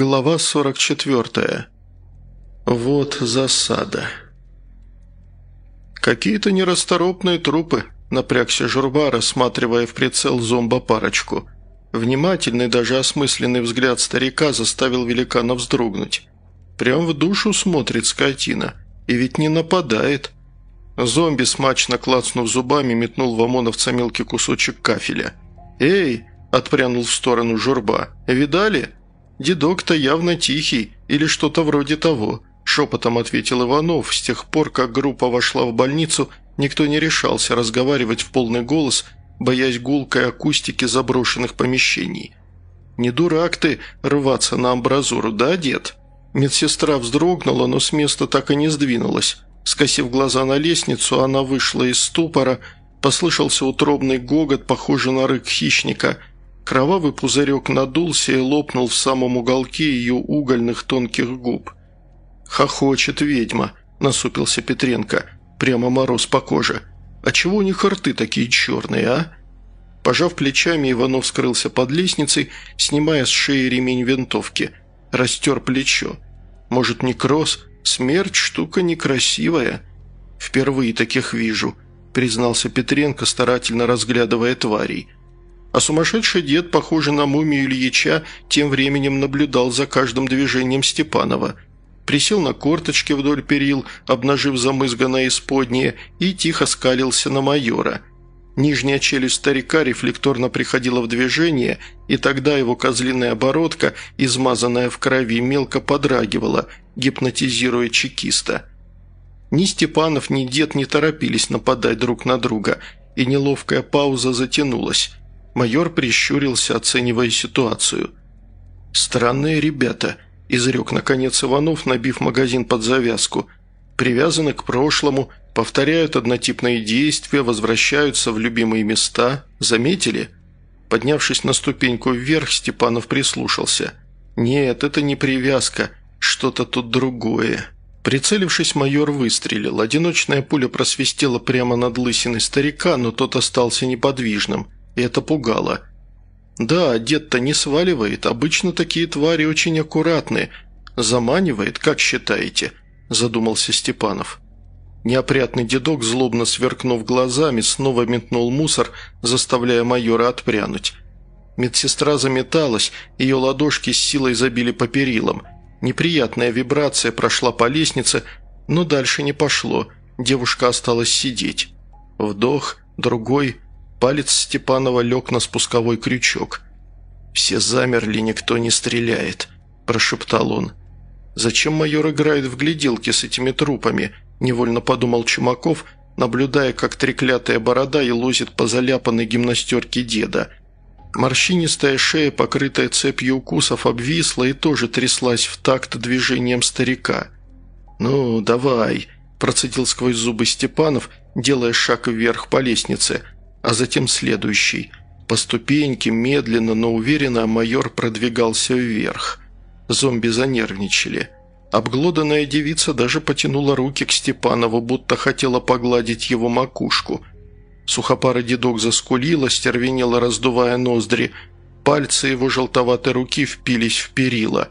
Глава 44. Вот засада. «Какие-то нерасторопные трупы», – напрягся журба, рассматривая в прицел зомбо-парочку. Внимательный, даже осмысленный взгляд старика заставил великана вздрогнуть. Прям в душу смотрит скотина. И ведь не нападает. Зомби, смачно клацнув зубами, метнул в ОМОНовца мелкий кусочек кафеля. «Эй!» – отпрянул в сторону журба. «Видали?» «Дедок-то явно тихий, или что-то вроде того», – шепотом ответил Иванов. С тех пор, как группа вошла в больницу, никто не решался разговаривать в полный голос, боясь гулкой акустики заброшенных помещений. «Не дурак ты рваться на амбразуру, да, дед?» Медсестра вздрогнула, но с места так и не сдвинулась. Скосив глаза на лестницу, она вышла из ступора, послышался утробный гогот, похожий на рык хищника – Кровавый пузырек надулся и лопнул в самом уголке ее угольных тонких губ. «Хохочет ведьма», – насупился Петренко. «Прямо мороз по коже. А чего у них рты такие черные, а?» Пожав плечами, Иванов скрылся под лестницей, снимая с шеи ремень винтовки. Растер плечо. «Может, некроз? Смерть – штука некрасивая». «Впервые таких вижу», – признался Петренко, старательно разглядывая тварей – а сумасшедший дед, похожий на мумию Ильича, тем временем наблюдал за каждым движением Степанова. Присел на корточки вдоль перил, обнажив замызганное исподнее, и тихо скалился на майора. Нижняя челюсть старика рефлекторно приходила в движение, и тогда его козлиная оборотка, измазанная в крови, мелко подрагивала, гипнотизируя чекиста. Ни Степанов, ни дед не торопились нападать друг на друга, и неловкая пауза затянулась. Майор прищурился, оценивая ситуацию. «Странные ребята», – изрек наконец Иванов, набив магазин под завязку. «Привязаны к прошлому, повторяют однотипные действия, возвращаются в любимые места. Заметили?» Поднявшись на ступеньку вверх, Степанов прислушался. «Нет, это не привязка, что-то тут другое». Прицелившись, майор выстрелил. Одиночная пуля просвистела прямо над лысиной старика, но тот остался неподвижным – это пугало. «Да, дед-то не сваливает, обычно такие твари очень аккуратные. Заманивает, как считаете?» – задумался Степанов. Неопрятный дедок, злобно сверкнув глазами, снова метнул мусор, заставляя майора отпрянуть. Медсестра заметалась, ее ладошки с силой забили по перилам. Неприятная вибрация прошла по лестнице, но дальше не пошло, девушка осталась сидеть. Вдох, другой – Палец Степанова лег на спусковой крючок. «Все замерли, никто не стреляет», – прошептал он. «Зачем майор играет в гляделки с этими трупами?» – невольно подумал Чумаков, наблюдая, как треклятая борода и лозит по заляпанной гимнастерке деда. Морщинистая шея, покрытая цепью укусов, обвисла и тоже тряслась в такт движением старика. «Ну, давай», – процедил сквозь зубы Степанов, делая шаг вверх по лестнице – а затем следующий. По ступеньке, медленно, но уверенно майор продвигался вверх. Зомби занервничали. Обглоданная девица даже потянула руки к Степанову, будто хотела погладить его макушку. Сухопарый дедок заскулила, стервенела, раздувая ноздри. Пальцы его желтоватой руки впились в перила.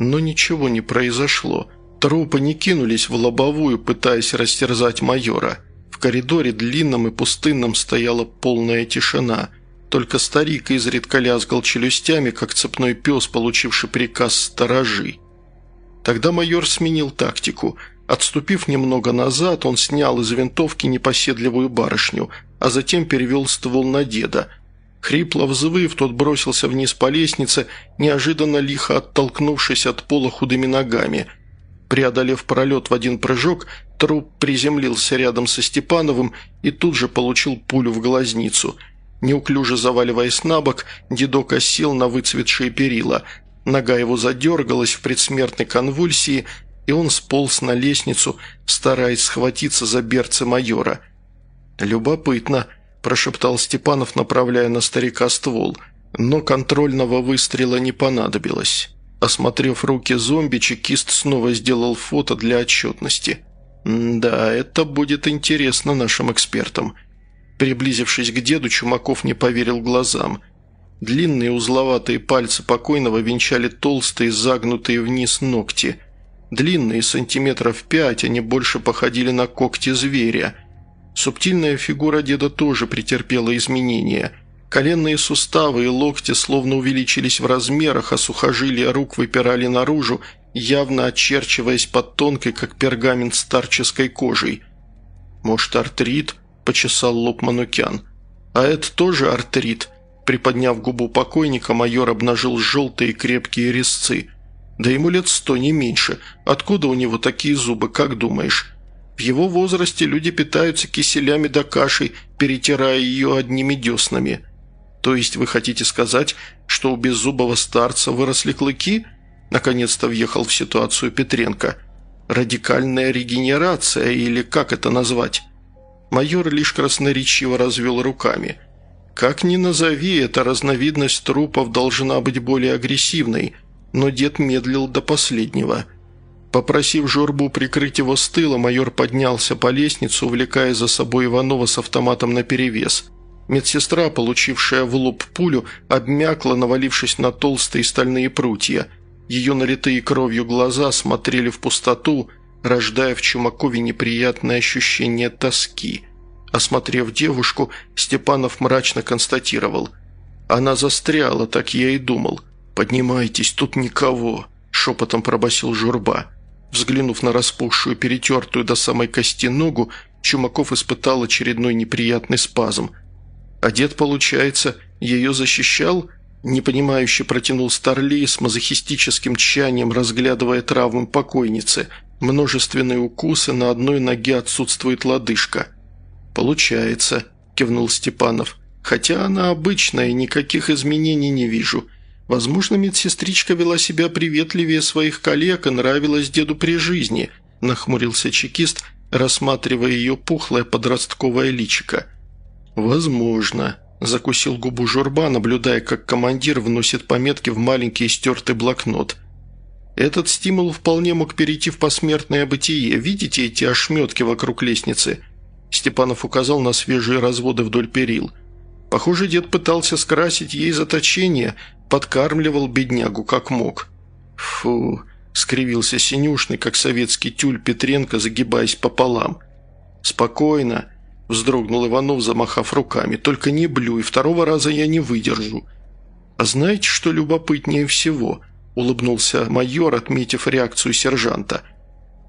Но ничего не произошло. Трупы не кинулись в лобовую, пытаясь растерзать майора – в коридоре длинном и пустынном стояла полная тишина. Только старик изредка лязгал челюстями, как цепной пес, получивший приказ «сторожи». Тогда майор сменил тактику. Отступив немного назад, он снял из винтовки непоседливую барышню, а затем перевел ствол на деда. Хрипло взвыв, тот бросился вниз по лестнице, неожиданно лихо оттолкнувшись от пола худыми ногами – Преодолев пролет в один прыжок, труп приземлился рядом со Степановым и тут же получил пулю в глазницу. Неуклюже заваливаясь на бок, дедок осел на выцветшие перила. Нога его задергалась в предсмертной конвульсии, и он сполз на лестницу, стараясь схватиться за берцы майора. «Любопытно», – прошептал Степанов, направляя на старика ствол, но контрольного выстрела не понадобилось. Осмотрев руки зомби, чекист снова сделал фото для отчетности. «Да, это будет интересно нашим экспертам». Приблизившись к деду, Чумаков не поверил глазам. Длинные узловатые пальцы покойного венчали толстые, загнутые вниз ногти. Длинные, сантиметров пять, они больше походили на когти зверя. Субтильная фигура деда тоже претерпела изменения. Коленные суставы и локти словно увеличились в размерах, а сухожилия рук выпирали наружу, явно очерчиваясь под тонкой, как пергамент старческой кожей. «Может, артрит?» – почесал лоб Манукян. «А это тоже артрит?» Приподняв губу покойника, майор обнажил желтые крепкие резцы. «Да ему лет сто, не меньше. Откуда у него такие зубы, как думаешь?» В его возрасте люди питаются киселями да кашей, перетирая ее одними деснами. То есть вы хотите сказать, что у беззубого старца выросли клыки?» Наконец-то въехал в ситуацию Петренко. «Радикальная регенерация, или как это назвать?» Майор лишь красноречиво развел руками. «Как ни назови, эта разновидность трупов должна быть более агрессивной, но дед медлил до последнего». Попросив Жорбу прикрыть его с тыла, майор поднялся по лестнице, увлекая за собой Иванова с автоматом наперевес. Медсестра, получившая в лоб пулю, обмякла, навалившись на толстые стальные прутья. Ее налитые кровью глаза смотрели в пустоту, рождая в Чумакове неприятное ощущение тоски. Осмотрев девушку, Степанов мрачно констатировал. «Она застряла, так я и думал. Поднимайтесь, тут никого», – шепотом пробасил Журба. Взглянув на распухшую, перетертую до самой кости ногу, Чумаков испытал очередной неприятный спазм. А дед, получается, ее защищал? Непонимающе протянул Старлей с мазохистическим тщанием, разглядывая травмы покойницы. Множественные укусы, на одной ноге отсутствует лодыжка. «Получается», – кивнул Степанов. «Хотя она обычная, никаких изменений не вижу. Возможно, медсестричка вела себя приветливее своих коллег и нравилась деду при жизни», – нахмурился чекист, рассматривая ее пухлое подростковое личико. «Возможно», – закусил губу журба, наблюдая, как командир вносит пометки в маленький стертый блокнот. «Этот стимул вполне мог перейти в посмертное бытие. Видите эти ошметки вокруг лестницы?» Степанов указал на свежие разводы вдоль перил – Похоже, дед пытался скрасить ей заточение, подкармливал беднягу как мог. «Фу!» – скривился синюшный, как советский тюль Петренко, загибаясь пополам. «Спокойно!» – вздрогнул Иванов, замахав руками. «Только не блюй, второго раза я не выдержу». «А знаете, что любопытнее всего?» – улыбнулся майор, отметив реакцию сержанта.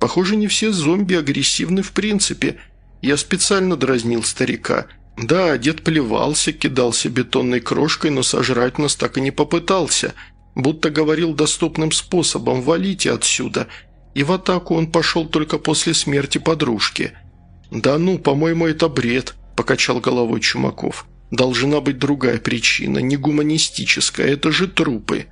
«Похоже, не все зомби агрессивны в принципе. Я специально дразнил старика». Да, дед плевался, кидался бетонной крошкой, но сожрать нас так и не попытался. Будто говорил доступным способом «валите отсюда». И в атаку он пошел только после смерти подружки. «Да ну, по-моему, это бред», – покачал головой Чумаков. «Должна быть другая причина, не гуманистическая, это же трупы».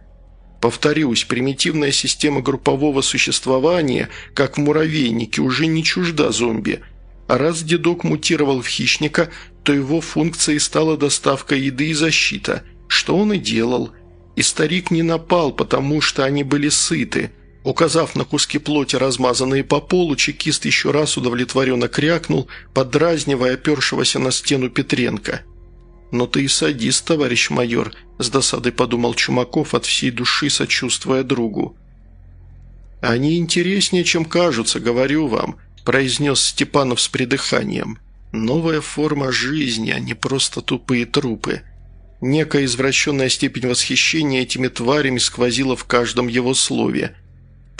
Повторюсь, примитивная система группового существования, как в муравейнике, уже не чужда зомби. А раз дедок мутировал в хищника, то его функцией стала доставка еды и защита, что он и делал. И старик не напал, потому что они были сыты. Указав на куски плоти, размазанные по полу, чекист еще раз удовлетворенно крякнул, подразнивая опершегося на стену Петренко. «Но ты и садист, товарищ майор», – с досадой подумал Чумаков, от всей души сочувствуя другу. «Они интереснее, чем кажутся, говорю вам», – произнес Степанов с придыханием. Новая форма жизни, а не просто тупые трупы. Некая извращенная степень восхищения этими тварями сквозила в каждом его слове.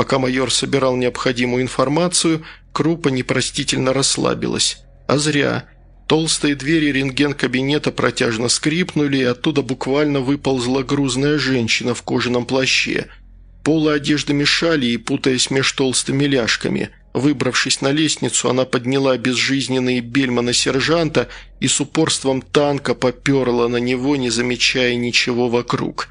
Пока майор собирал необходимую информацию, Крупа непростительно расслабилась. А зря. Толстые двери рентген-кабинета протяжно скрипнули, и оттуда буквально выползла грузная женщина в кожаном плаще. Полы одежды мешали и, путаясь меж толстыми ляжками – Выбравшись на лестницу, она подняла безжизненные бельма сержанта и с упорством танка поперла на него, не замечая ничего вокруг.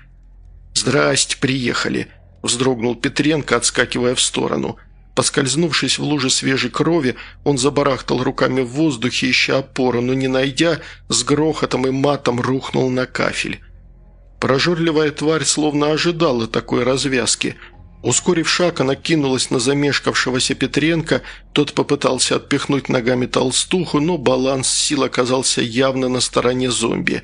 «Здрасте, приехали», – вздрогнул Петренко, отскакивая в сторону. Поскользнувшись в луже свежей крови, он забарахтал руками в воздухе, ища опору, но не найдя, с грохотом и матом рухнул на кафель. Прожорливая тварь словно ожидала такой развязки – Ускорив шаг, она кинулась на замешкавшегося Петренко, тот попытался отпихнуть ногами толстуху, но баланс сил оказался явно на стороне зомби.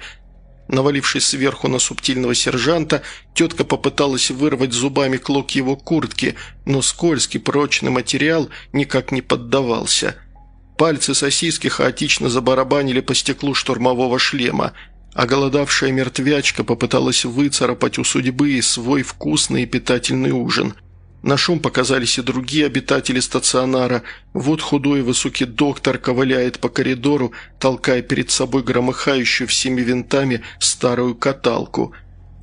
Навалившись сверху на субтильного сержанта, тетка попыталась вырвать зубами клок его куртки, но скользкий прочный материал никак не поддавался. Пальцы сосиски хаотично забарабанили по стеклу штурмового шлема, а голодавшая мертвячка попыталась выцарапать у судьбы свой вкусный и питательный ужин – на шум показались и другие обитатели стационара. Вот худой высокий доктор ковыляет по коридору, толкая перед собой громыхающую всеми винтами старую каталку.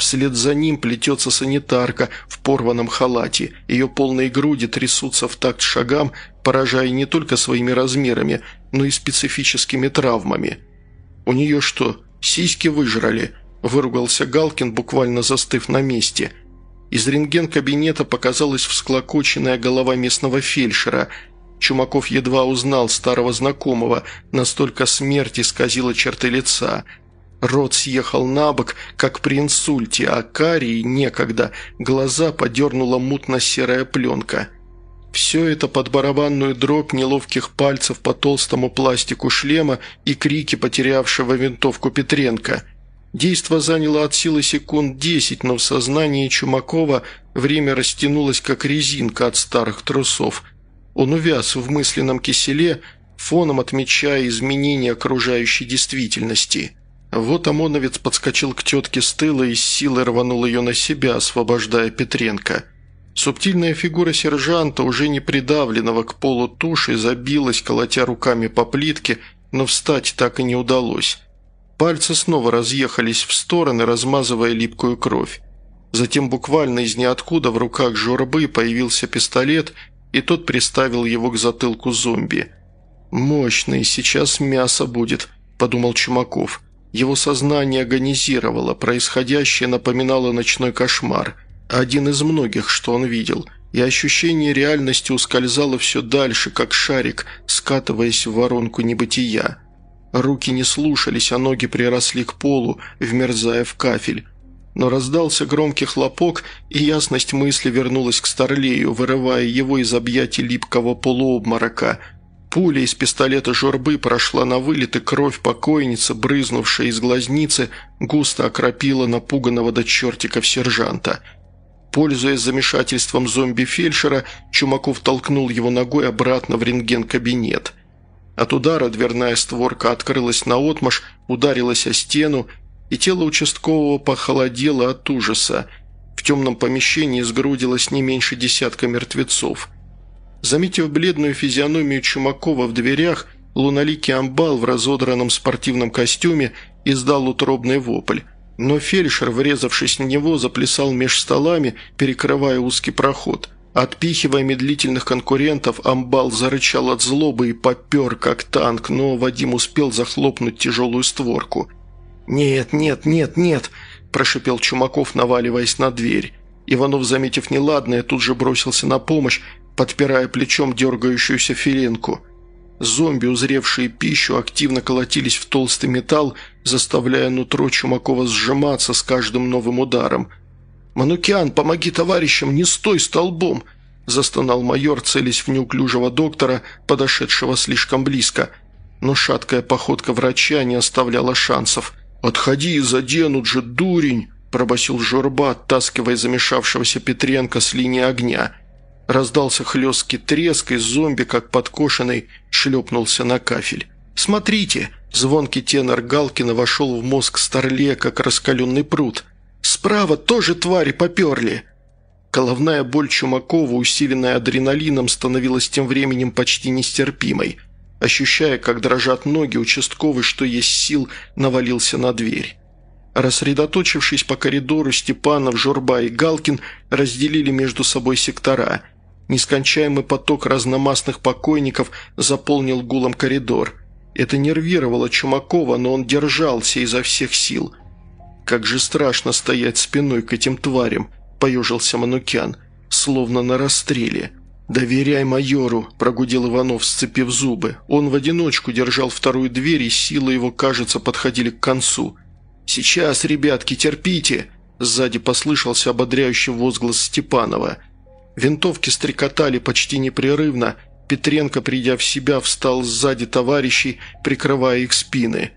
Вслед за ним плетется санитарка в порванном халате. Ее полные груди трясутся в такт шагам, поражая не только своими размерами, но и специфическими травмами. «У нее что, сиськи выжрали?» – выругался Галкин, буквально застыв на месте – из рентген-кабинета показалась всклокоченная голова местного фельдшера. Чумаков едва узнал старого знакомого, настолько смерть исказила черты лица. Рот съехал на бок, как при инсульте, а карии некогда, глаза подернула мутно-серая пленка. Все это под барабанную дробь неловких пальцев по толстому пластику шлема и крики потерявшего винтовку Петренко – Действо заняло от силы секунд десять, но в сознании Чумакова время растянулось, как резинка от старых трусов. Он увяз в мысленном киселе, фоном отмечая изменения окружающей действительности. Вот ОМОНовец подскочил к тетке с тыла и с силой рванул ее на себя, освобождая Петренко. Субтильная фигура сержанта, уже не придавленного к полу туши, забилась, колотя руками по плитке, но встать так и не удалось. Пальцы снова разъехались в стороны, размазывая липкую кровь. Затем буквально из ниоткуда в руках журбы появился пистолет, и тот приставил его к затылку зомби. «Мощный, сейчас мясо будет», – подумал Чумаков. Его сознание агонизировало, происходящее напоминало ночной кошмар, один из многих, что он видел, и ощущение реальности ускользало все дальше, как шарик, скатываясь в воронку небытия. Руки не слушались, а ноги приросли к полу, вмерзая в кафель. Но раздался громкий хлопок, и ясность мысли вернулась к Старлею, вырывая его из объятий липкого полуобморока. Пуля из пистолета журбы прошла на вылет, и кровь покойницы, брызнувшая из глазницы, густо окропила напуганного до чертиков сержанта. Пользуясь замешательством зомби-фельдшера, Чумаков толкнул его ногой обратно в рентген-кабинет – от удара дверная створка открылась наотмашь, ударилась о стену, и тело участкового похолодело от ужаса. В темном помещении сгрудилось не меньше десятка мертвецов. Заметив бледную физиономию Чумакова в дверях, луналикий амбал в разодранном спортивном костюме издал утробный вопль. Но фельдшер, врезавшись в него, заплясал меж столами, перекрывая узкий проход – Отпихивая медлительных конкурентов, амбал зарычал от злобы и попер, как танк, но Вадим успел захлопнуть тяжелую створку. «Нет, нет, нет, нет!» – прошипел Чумаков, наваливаясь на дверь. Иванов, заметив неладное, тут же бросился на помощь, подпирая плечом дергающуюся филинку. Зомби, узревшие пищу, активно колотились в толстый металл, заставляя нутро Чумакова сжиматься с каждым новым ударом – «Манукян, помоги товарищам, не стой столбом!» – застонал майор, целясь в неуклюжего доктора, подошедшего слишком близко. Но шаткая походка врача не оставляла шансов. «Отходи, заденут же, дурень!» – пробасил Журба, оттаскивая замешавшегося Петренко с линии огня. Раздался хлесткий треск, и зомби, как подкошенный, шлепнулся на кафель. «Смотрите!» – звонкий тенор Галкина вошел в мозг Старле, как раскаленный пруд – Справа тоже твари поперли!» Головная боль Чумакова, усиленная адреналином, становилась тем временем почти нестерпимой. Ощущая, как дрожат ноги, участковый, что есть сил, навалился на дверь. Рассредоточившись по коридору, Степанов, Журба и Галкин разделили между собой сектора. Нескончаемый поток разномастных покойников заполнил гулом коридор. Это нервировало Чумакова, но он держался изо всех сил – «Как же страшно стоять спиной к этим тварям», – поежился Манукян, – «словно на расстреле». «Доверяй майору», – прогудел Иванов, сцепив зубы. Он в одиночку держал вторую дверь, и силы его, кажется, подходили к концу. «Сейчас, ребятки, терпите!» – сзади послышался ободряющий возглас Степанова. Винтовки стрекотали почти непрерывно. Петренко, придя в себя, встал сзади товарищей, прикрывая их спины.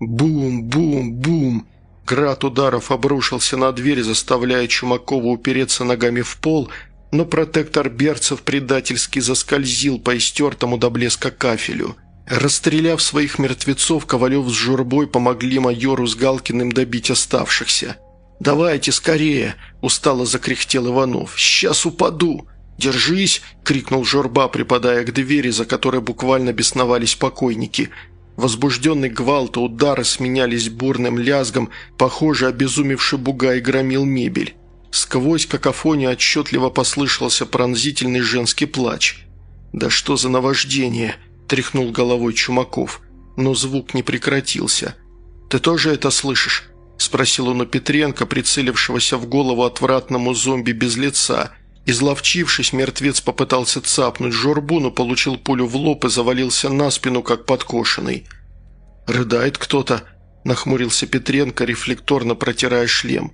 «Бум, бум, бум!» Град ударов обрушился на дверь, заставляя Чумакова упереться ногами в пол, но протектор берцев предательски заскользил по истертому до блеска кафелю. Расстреляв своих мертвецов, Ковалев с Журбой помогли майору с Галкиным добить оставшихся. «Давайте скорее!» – устало закряхтел Иванов. «Сейчас упаду!» «Держись!» – крикнул Журба, припадая к двери, за которой буквально бесновались покойники. Возбужденный гвалт и удары сменялись бурным лязгом, похоже, обезумевший бугай громил мебель. Сквозь какофонию отчетливо послышался пронзительный женский плач. «Да что за наваждение!» – тряхнул головой Чумаков. Но звук не прекратился. «Ты тоже это слышишь?» – спросил он у Петренко, прицелившегося в голову отвратному зомби без лица. Изловчившись, мертвец попытался цапнуть жорбу, но получил пулю в лоб и завалился на спину, как подкошенный. «Рыдает кто-то», – нахмурился Петренко, рефлекторно протирая шлем.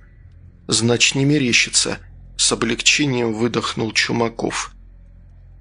«Значит, не мерещится», – с облегчением выдохнул Чумаков.